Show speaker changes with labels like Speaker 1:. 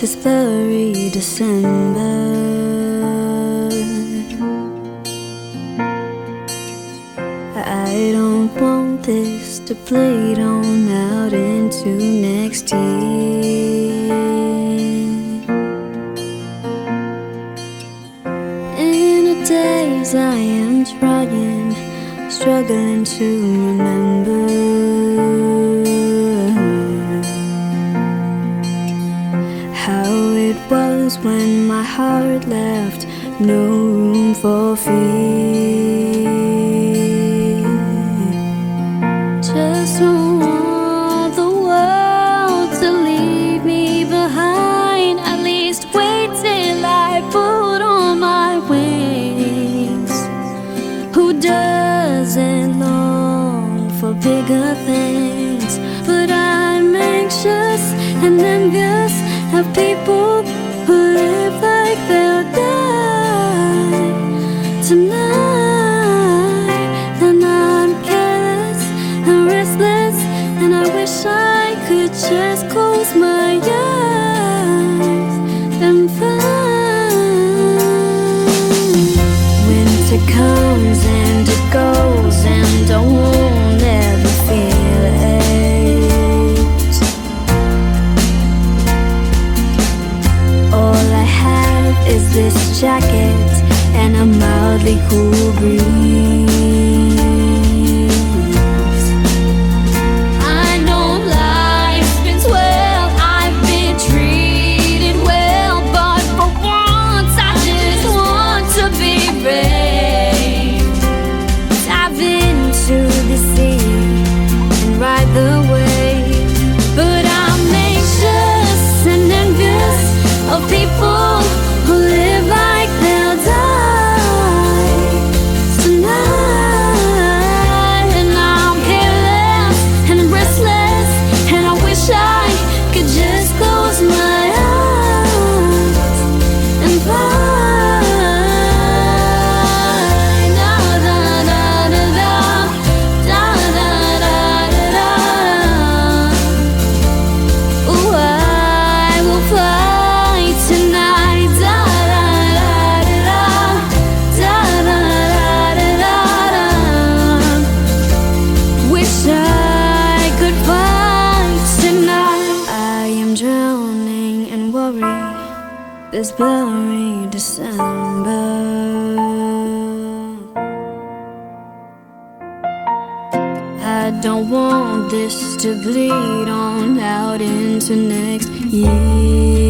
Speaker 1: this very December. I don't want this to bleed on out into next year. In the days I am trying, struggling to remember. When my heart left no room for fear. Just don't want the world to leave me behind. At least wait till I put on my wings. Who doesn't long for bigger things? But I'm anxious and envious of people just close my eyes and find winter comes and it goes, and I won't jacket and a mildly cool breeze. This very December. I don't want this to bleed on out into next year.